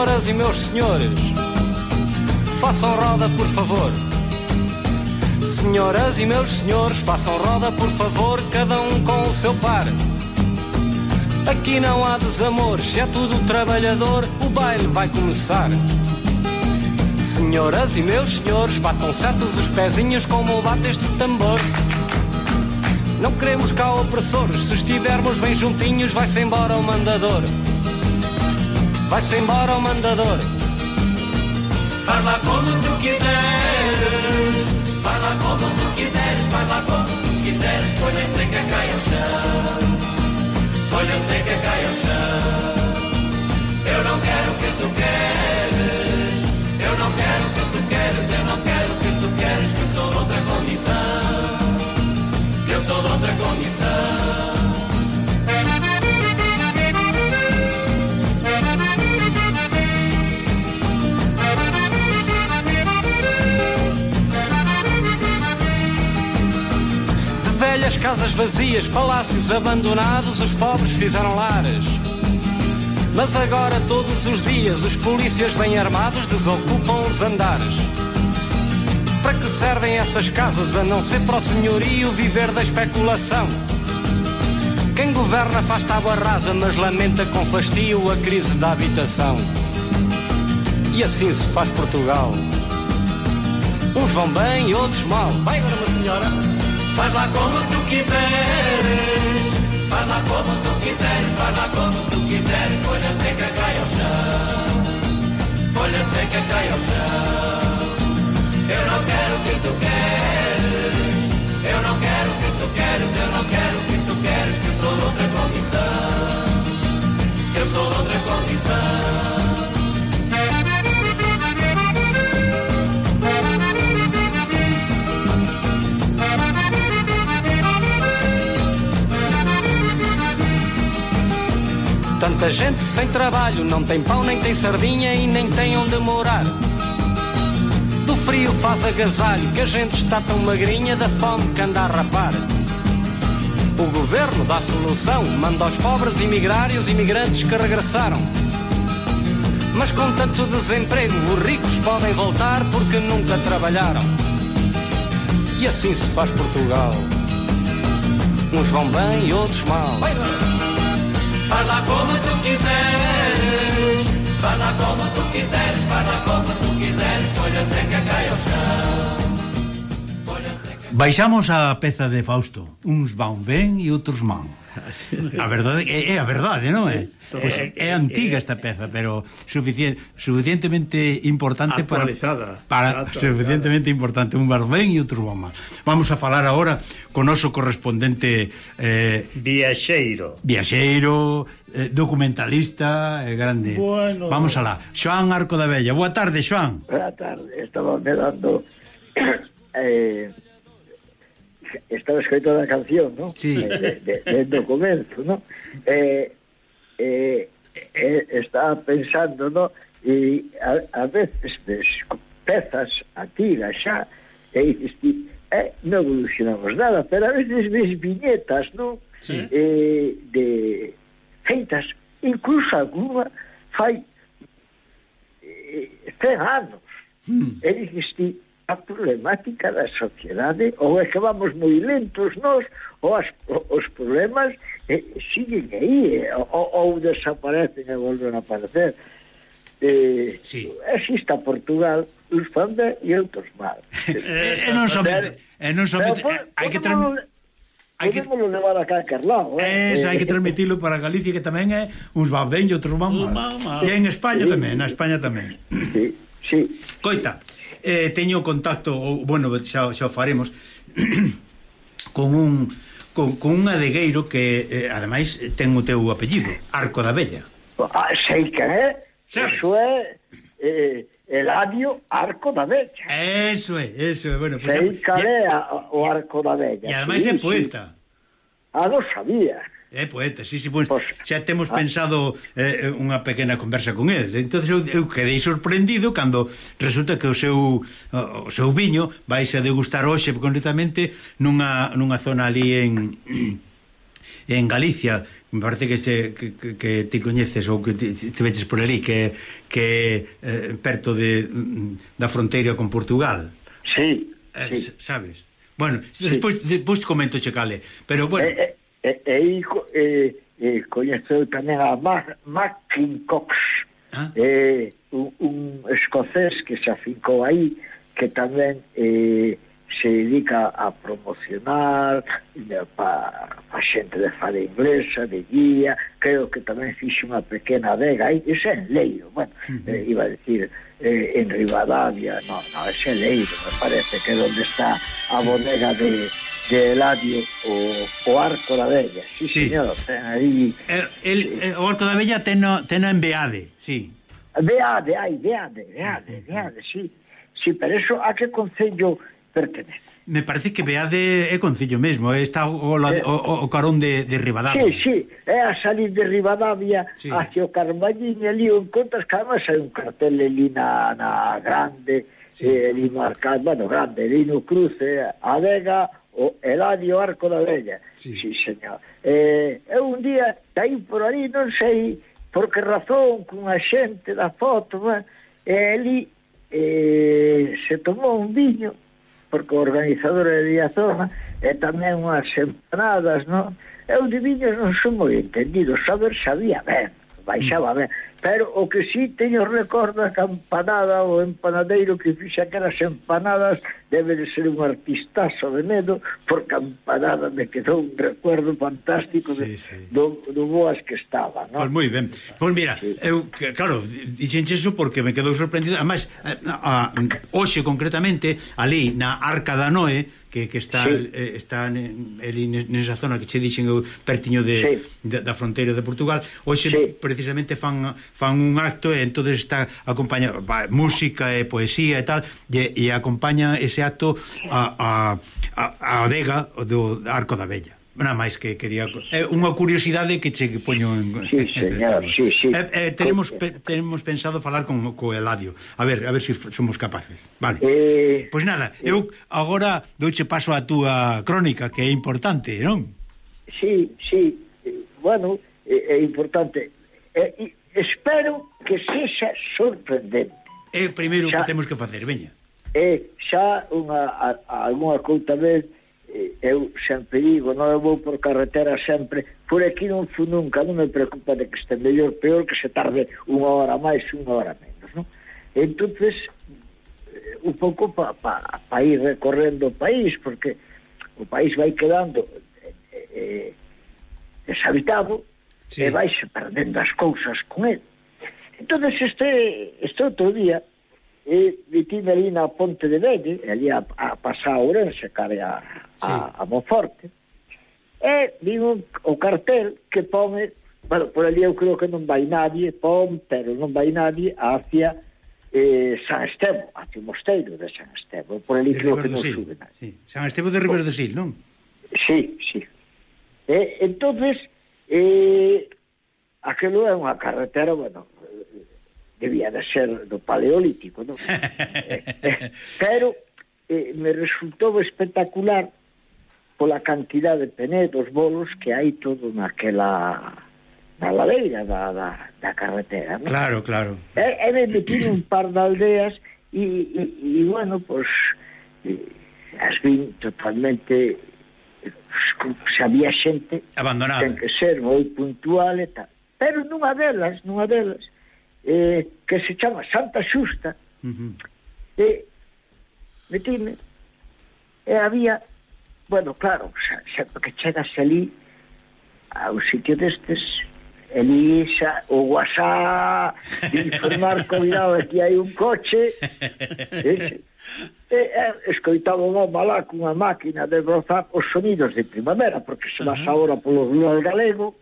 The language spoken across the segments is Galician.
Senhoras e meus senhores, façam roda por favor. Senhoras e meus senhores, façam roda por favor, cada um com o seu par. Aqui não há desamor, se é tudo trabalhador, o baile vai começar. Senhoras e meus senhores, batam certos os pezinhos como bate este tambor. Não queremos cá opressores, se estivermos bem juntinhos, vai-se embora o mandador. Vai-se embora o mandador. Faz lá como tu quiseres, faz lá como tu quiseres, faz lá como tu quiseres, folha seca cai ao chão, folha seca cai ao chão. Eu não quero o que tu queres, eu não quero o que tu queres, eu não quero o que tu queres, que eu sou de outra condição, eu sou de outra condição. Velhas casas vazias, palácios abandonados, os pobres fizeram lares. Mas agora, todos os dias, os polícias bem armados desocupam os andares. Para que servem essas casas a não ser para o senhorio viver da especulação? Quem governa faz tábua rasa, mas lamenta com fastio a crise da habitação. E assim se faz Portugal. Uns vão bem outros mal. Vai agora, uma senhora. Faz lá como tu quiseres, faz lá como tu quiseres, faz lá como tu quiseres, Tanta gente sem trabalho, não tem pão, nem tem sardinha e nem tem onde morar. Do frio faz agasalho, que a gente está tão magrinha da fome que anda a rapar. O governo dá solução, manda aos pobres emigrar e os imigrantes que regressaram. Mas com tanto desemprego, os ricos podem voltar porque nunca trabalharam. E assim se faz Portugal. Uns vão bem e outros mal. Fala como tu quiseres, fala como tu quiseres, fala como tu quiseres, folha seca cai ao chão. Seca... Baixamos a peza de Fausto, uns van ben e outros man. A verdade é, é a verdade, non é? É, pois, é antiga eh, esta eh, peza, eh. pero suficient, suficientemente importante para para exacto, suficientemente importante un barbén e outro bomba. Vamos a falar agora con noso correspondente eh viaxeiro. Viaxeiro, eh, documentalista, eh, grande. Bueno. Vamos alá. Xoán Arco da Bella. Boa tarde, Xoán. Boa tarde. Estaba me dando eh estaba escrito na canción, ¿no? Sí. Eh, de, de, de, do ¿no? Eh, eh, eh, estaba pensando, ¿no? E a, a veces ves pezas a tira xa e dices eh, non evolucionamos nada, pero a veces ves viñetas, ¿no? Sí. Eh, de feitas, incluso alguna fai eh, 100 anos. Mm. E dices ti, a problemática da sociedade ou é que vamos moi lentos nós ou as, os problemas eh, siguen aí eh, ou, ou desaparecen e volven a aparecer eh, sí. está Portugal uns fan ben e outros mal e eh, eh, non somente, e non somente hai que terminar hai que levar a calquer lado, eh? Eso, hai que transmitilo para Galicia que tamén é uns van ben e outros van mal. E en España sí, tamén, na España tamén. Sí, sí. Coita, eh, teño contacto, ou, bueno, xa, xa o faremos, con un con, con un adegueiro que, eh, ademais, ten o teu apellido, Arco da Bella. Ah, sei que é, iso é... Eh, Eladio Arco da Vella. Eso é, eso é. Bueno, pues, Sei calé o Arco da Vella. E ademais sí, é poeta. Sí. Ah, non sabía. É poeta, sí, sí, pois, pois, xa temos ah. pensado eh, eh, unha pequena conversa con el. Entón eu, eu quedei sorprendido cando resulta que o seu o seu viño vais a degustar hoxe concretamente nunha, nunha zona ali en en Galicia, me parece que se, que, que, que ti coñeces ou que te, te veches por ali que que eh, perto de da fronteira con Portugal. Sí, eh, sí. sabes. Bueno, despois sí. despois comento checale, pero bueno. Eh, eh e, e, e, e coñeceu tamén a Mac, Mackincox ah. eh, un, un escocés que se afincou aí que tamén eh, se dedica a promocionar eh, para pa xente de fala inglesa, de guía, creo que tamén fixe unha pequena adega aí, iso é en Leiro, bueno, uh -huh. eh, iba a decir eh, en Rivadavia, no, no, é en Leiro, me parece que é onde está a bodega de, de Eladio, o, o Arco da Bella, sí, sí. señor, ten aí... El, el, sí. o Arco da Bella teno, teno en Beade, sí. Beade, ai, Beade, Beade, Beade, sí, sí, pero eso a que concello pertenece. Me parece que Beade é concillo mesmo, eh, está o, o, eh, o, o carón de, de Rivadavia. Sí, sí, é a salir de Rivadavia sí. hacia o Carballiño, ali o encontras que además hai un cartel ali na, na grande, sí. eh, ali marcado, bueno, grande, ali no cruce, a vega, o Eladio Arco da Vella. Sí, sí señor. Eh, eu un día, daí por ali, non sei por que razón, cunha xente da foto, eh, ali eh, se tomou un viño, porque o organizador é de zona, e tamén unhas empanadas, non? Eu de viños non son moi entendido, saber sabía ben, baixaba ben, Pero o que sí teño recordo a campanada o empanadeiro que fixa aquelas empanadas debe de ser un artistazo de medo por campanada me quedou un recuerdo fantástico de, sí, sí. Do, do boas que estaba ¿no? Pois moi ben, pois mira sí. eu, claro, dixenche eso porque me quedou sorprendido además, a, a, hoxe concretamente ali na Arca da Noé que, que está sí. eh, está ali nesa zona que che dixen eu pertiño de, sí. de, da fronteira de Portugal, hoxe sí. precisamente fan fan un acto e entonces está acompaña va, música e poesía e tal e, e acompaña ese acto a, a, a adega do Arco da Bella nada máis que quería é unha curiosidade que che poño en sí, señor, sí, sí. Eh, eh, tenemos, pe, tenemos pensado falar con co Eladio. A ver a ver se si somos capaces. Vale. Eh, pois pues nada eh, eu agora douche paso a túa crónica que é importante non? Si sí, si sí. bueno é, é importante. É, espero que sexa sorprendente. É o primeiro xa, que temos que facer, veña. É xa unha algunha couta vez eh, eu sempre digo, non eu vou por carretera sempre, por aquí non fui nunca, non me preocupa de que este mellor peor que se tarde unha hora máis, unha hora menos, non? Entonces, eh, un pouco para pa, pa ir recorrendo o país, porque o país vai quedando eh, eh deshabitado, sí. e vais perdendo as cousas con ele. Entón, este, este outro día, eh, e vine ali na Ponte de Belle, ali a, a pasar a Ourense, cara a, sí. a, a Monforte, e vi un, o cartel que pone, bueno, por ali eu creo que non vai nadie, pon, pero non vai nadie, hacia eh, San Estevo, hacia o mosteiro de San Estevo, por ali de creo que non sube nadie. Sí. San Estevo de River de Sil, non? Sí, sí. E, entonces E aquelo é unha carretera, bueno, debía de ser do paleolítico, non? Eh, pero eh, me resultou espectacular pola cantidad de penedos, bolos que hai todo naquela na ladeira da, da, da carretera, non? Claro, claro. E, e me metí un par de aldeas e, e, e bueno, pois pues, eh, as vin totalmente se había xente abandonada ten que ser moi puntual e tal pero nunha delas nunha delas eh, que se chama Santa Xusta uh -huh. e metime e había bueno, claro, xa, xa que chegas ali ao sitio destes Elisa, o WhatsApp, informar cuidado que hai un coche. Ese, e, e, escoitaba un home lá cunha máquina de brozar os sonidos de primavera, porque se vas agora polo río galego,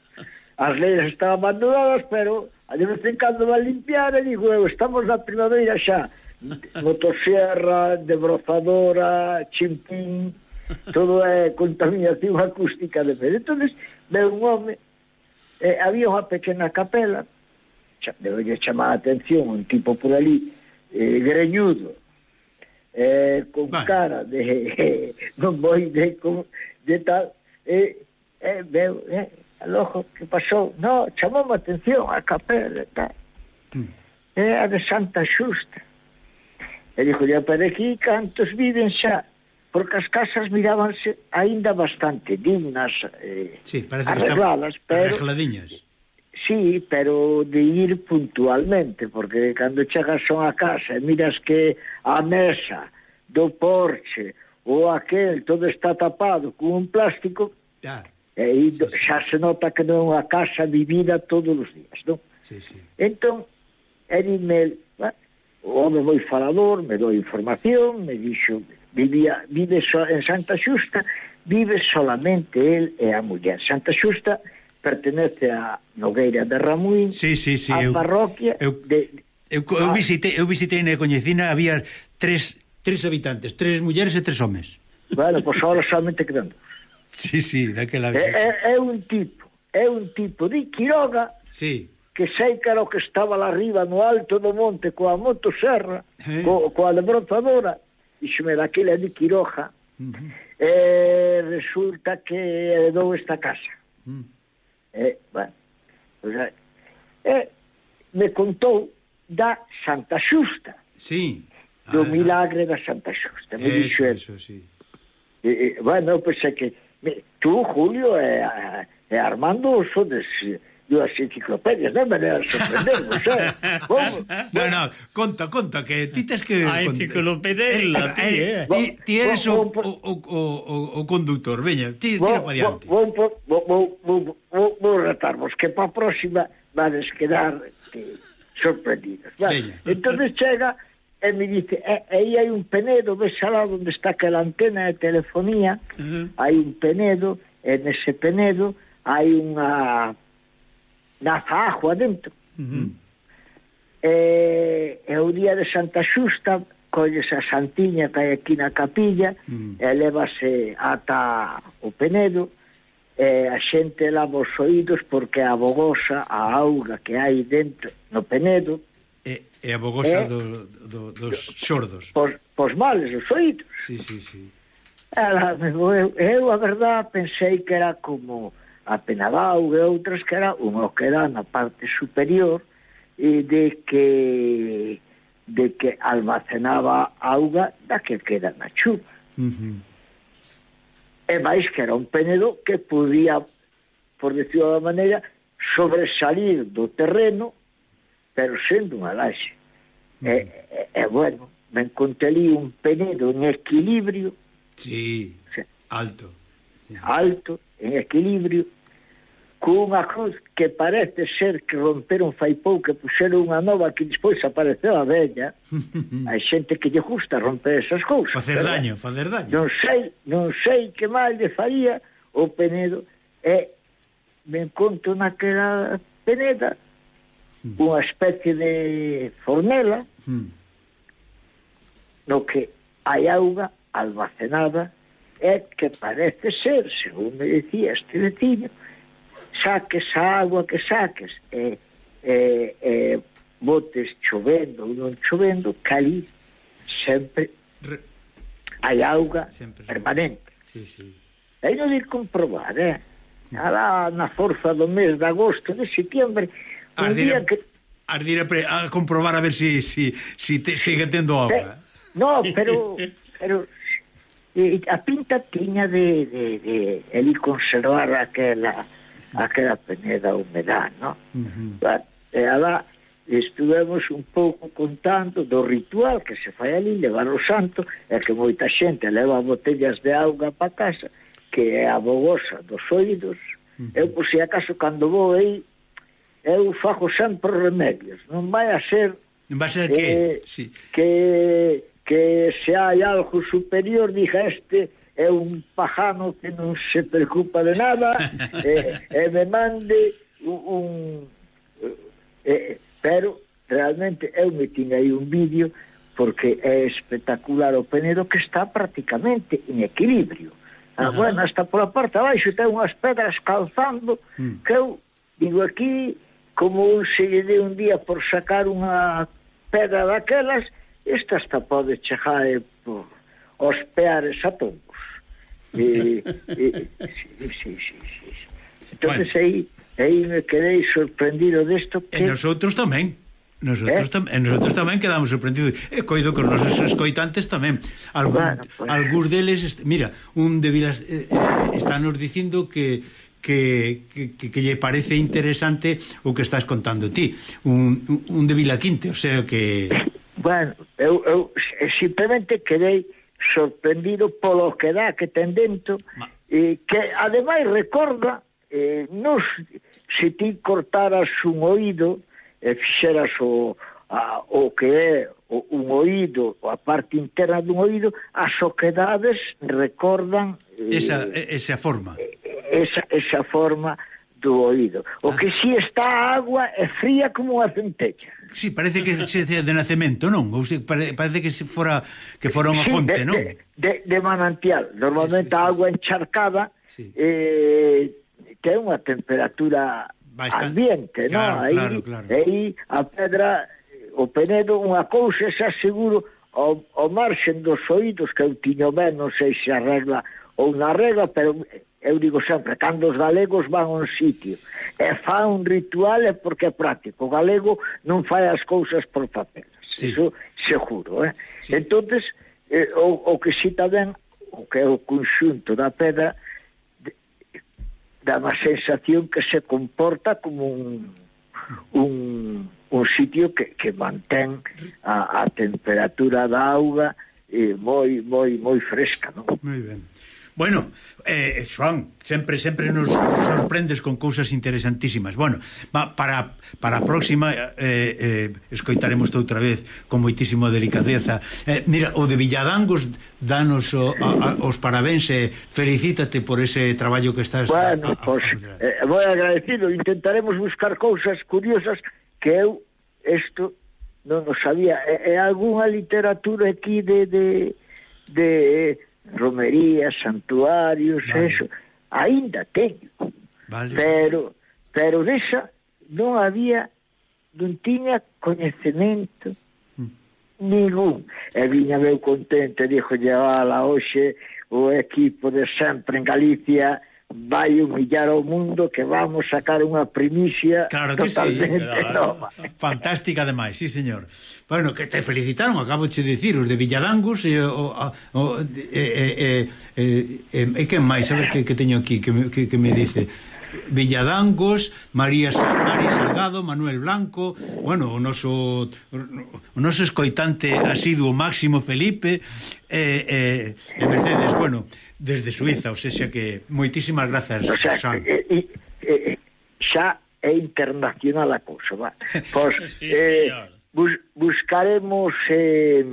as leiras están abandonadas, pero a de vez en cando va a limpiar e digo, eu, estamos na primavera xa, motosierra, debrozadora, chimpín, todo é contaminación acústica de pé. Entón, ve un home eh, había unha pequena capela, debelle chamar a atención un tipo por ali, eh, greñudo, eh, con vale. cara de eh, non moi de, de tal, eh, eh, veu, eh, alojo, que pasou? No, chamou a atención a capela e tal. Mm. É a de Santa Xusta. E dixo, ya para aquí cantos viven xa porque as casas mirábanse aínda bastante dignas, eh, sí, parece arregladas, están pero... Arregladiñas. Sí, pero de ir puntualmente, porque cando chegas son a casa e miras que a mesa do porche ou aquel todo está tapado con un plástico, ah, e ido, sí, sí. xa se nota que non é unha casa vivida todos os días, non? Sí, sí. Entón, Eri o home moi falador, me dou información, me dixo, vivía, vive so, en Santa Xusta, vive solamente el e a muller. Santa Xusta pertenece a Nogueira de Ramuín, sí, sí, sí, a eu, parroquia eu, de... Eu, eu, visitei, eu visitei na coñecina, había tres, tres habitantes, tres mulleres e tres homes. Bueno, pois pues ahora solamente quedan dos. Sí, sí, daquela vez. É, é, é un tipo, é un tipo de Quiroga sí. que sei caro que estaba lá arriba no alto do monte coa motoserra, eh. co, coa lebrotadora, dixome daquela de Quiroja, uh -huh. e resulta que heredou esta casa. Uh -huh. E, bueno, o sea, e me contou da Santa Xusta. Sí. Do ah, milagre da Santa Xusta. Me eso, dixo, eso, sí. E, e, bueno, pues, é que me, tú, Julio, e, e Armando sodes dúas enciclopedias, non me leas sorprendemos, eh? Bueno, no, no, conta, conta, que ti tens que... Eh, a enciclopedela, ti, eh, eh? Ti, ti eres o, o, o, o conductor, veña, ti, tira para diante. Vou, vou, vou, vou, vou, vou retarvos, que para a próxima vades quedar que, sorprendidos. Vale. Entonces chega e me dice, eh, aí hai un penedo, ves alá onde está aquela antena de telefonía, uh -huh. hai un penedo, e nese penedo hai unha da agua dentro. Uh mhm. -huh. E, e o día de Santa Xusta colles a Santiña que hai aquí na capilla uh -huh. e mhm. levase ata o Penedo e a xente lava os oídos porque a bogosa, a auga que hai dentro no Penedo E, e a bogosa e, do, do, dos xordos Pos, pos males, os oídos Sí, sí, sí Ela, eu, eu a verdad pensei que era como a auga e outras que era unha que era na parte superior e de que de que almacenaba auga da que queda na chuva. Uh -huh. E máis que era un penedo que podía, por decirlo da maneira, sobresalir do terreno, pero sendo unha laxe. Uh -huh. e, e, e, bueno, me encontrei un penedo en equilibrio. Sí, o sea, alto. Alto, en equilibrio, cunha cruz que parece ser que romperon fai pouco que puxeron unha nova que despois apareceu a vella. Hai xente que lle gusta romper esas cousas facer ¿verdad? daño, facer daño. Non sei, non sei que mal lle faría o Penedo e me encontro naquela Peneda hmm. unha especie de fornela hmm. no que hai auga almacenada e que parece ser, según me dicía este vecino, saques a agua que saques e, e, e botes chovendo ou non chovendo, cali sempre Re... hai auga sempre permanente. Sí, sí. E non ir comprobar, eh? Alá na forza do mes de agosto, de setembro, un Ardire... día que... Ardire a comprobar a ver si, si, si te, sigue tendo agua. Eh? No, pero... pero a pinta tiña de, de, de, de, conservar aquela aquela Peneda Humedad, no? Uh -huh. E alá estuvemos un pouco contando do ritual que se fai ali, levar o santo, e que moita xente leva botellas de auga para casa, que é a bogosa dos oídos. Uh -huh. Eu, por si acaso, cando vou aí, eu fajo sempre remedios. Non vai a ser... Non vai a ser eh, que... Sí. Que que se hai algo superior, diga este, é un pajano que non se preocupa de nada e, e me mande un... un e, pero realmente eu me tiña aí un vídeo porque é espectacular o Penedo que está prácticamente en equilibrio. Ah, uh bueno, hasta pola parte abaixo ten unhas pedras calzando mm. que eu digo aquí como un se lle dé un día por sacar unha pedra daquelas, esta hasta pode chegar eh, por, os peares a tombos e, e, sí, sí, sí, sí. Entonces bueno. aí aí me quedei sorprendido desto que... E nosotros tamén. Nosotros, eh? tam e nosotros tamén quedamos sorprendidos E coido que os nosos escoitantes tamén Algún, bueno, pues... Algúns deles Mira, un de Vilas eh, eh, Estános dicindo que que, que, que lle parece interesante o que estás contando ti un, un de Vilaquinte, o sea que bueno, eu, eu simplemente quedei sorprendido polo que dá que ten dentro, Ma... que ademais recorda, eh, nos, se ti cortaras un oído e fixeras o, a, o que é o, un oído, a parte interna dun oído, as oquedades recordan... Eh, esa, esa forma. Esa, esa forma do oído. O que si está a agua é fría como a centella. Si, sí, parece que se de nacemento, non? Ou se, pare, parece que se fora que fora unha sí, fonte, de, non? De, de, de manantial. Normalmente sí, sí, a agua encharcada sí. eh, ten unha temperatura Bastante. ambiente, claro, non? Aí, claro, claro. aí a pedra, o penedo, unha cousa xa seguro ao, ao marxen dos oídos que eu tiño menos non sei se a regla ou na regla, pero eu digo sempre, cando os galegos van a un sitio e fa un ritual é porque é práctico. O galego non fai as cousas por papel Sí. Iso seguro, eh? Sí. Entonces, eh, o, o que si tamén o que é o conxunto da pedra dá má sensación que se comporta como un un, un sitio que, que mantén a, a temperatura da auga eh, moi moi moi fresca, non? Moi ben. Bueno, eh, Joan, sempre sempre nos sorprendes con cousas interesantísimas. Bueno, para, para a próxima eh, eh, escoitaremos outra vez con moitísimo delicadeza. Eh, mira, o de Villadangos danos o, a, a, os parabéns e felicítate por ese traballo que estás... Bueno, a, a, pois, pues, eh, moi agradecido. Intentaremos buscar cousas curiosas que eu isto non o sabía. É, é algunha literatura aquí de... de de romerías, santuarios, vale. eso, aínda teño. Vale. Pero pero desa non había non tiña coñecemento mm. ningún. E viña meu contente, dixo llevala hoxe o equipo de sempre en Galicia vai humillar ao mundo que vamos sacar unha primicia claro que totalmente sí, claro. nova. Fantástica ademais, sí, señor. Bueno, que te felicitaron, acabo de dicir, os de Villadangos e o, o, e, e, e, e, e, e, e que máis, a ver que, que teño aquí, que, que, que me dice... Villadangos, María Mari Salgado, Manuel Blanco, bueno, o noso o noso escoitante asiduo Máximo Felipe e eh, eh, Mercedes, bueno, desde Suiza, ou seja que moitísimas grazas, o sea, Sam. Eh, eh, xa é internacional a cousa, va. Pois sí, eh, bus, buscaremos eh,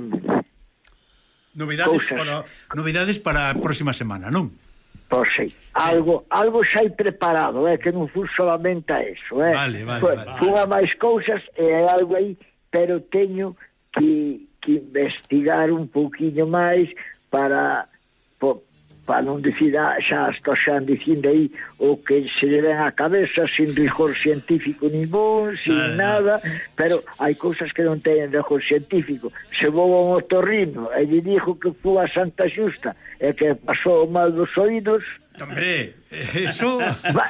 novidades cousas. para novidades para a próxima semana, non? Pois sí, algo, algo xa hai preparado, é eh, que non fun solamente a eso, eh. Vale, vale, pues, vale. Fun a máis cousas e eh, algo aí, pero teño que, que investigar un pouquiño máis para po, para non dicir ah, xa estou xa dicindo aí o que se lle ven a cabeza sin rigor científico ningún, sin ah, nada, pero hai cousas que non teñen rigor científico. Se vou a un otorrino e lle dixo que fui a Santa Xusta, e que pasou mal dos oídos Hombre, eso... Va,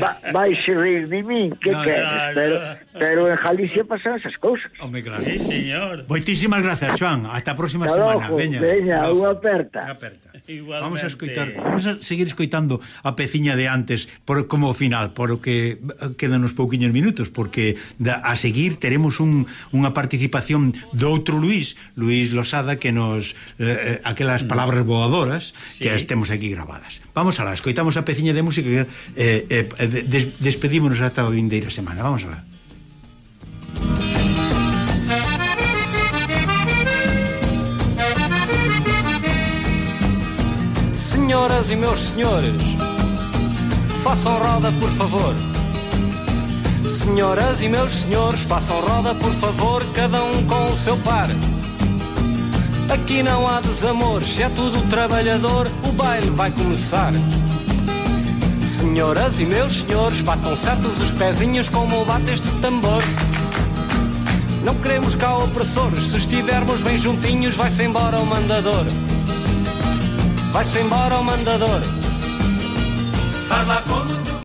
va, vai se rir de min, que no, queres, no, no. pero, pero en Galicia pasan esas cousas. Hombre, claro. Sí, señor. Moitísimas gracias, Joan. Hasta a próxima semana. Veña, veña unha aperta. Unha aperta. Igualmente. Vamos a escoitar, vamos a seguir escoitando a peciña de antes por como final, por o que eh, quedan uns pouquiños minutos, porque da, a seguir teremos un, unha participación do outro Luís, Luís Losada que nos eh, eh aquelas mm. palabras voadoras sí. que as temos aquí grabadas. Vamos alá, escoitamos a peciña de música e eh, eh, des, despedímonos ata a vindeira semana. Vamos alá. Senhoras e meus senhores, façam roda, por favor. Senhoras e meus senhores, façam roda, por favor, cada um com o seu par. Aqui não há desamor, se é tudo trabalhador, o baile vai começar. Senhoras e meus senhores, batam certos os pezinhos como bate este tambor. Não queremos cá opressores, se estivermos bem juntinhos, vai-se embora o mandador. Vai-se embora o mandador. Fala como tu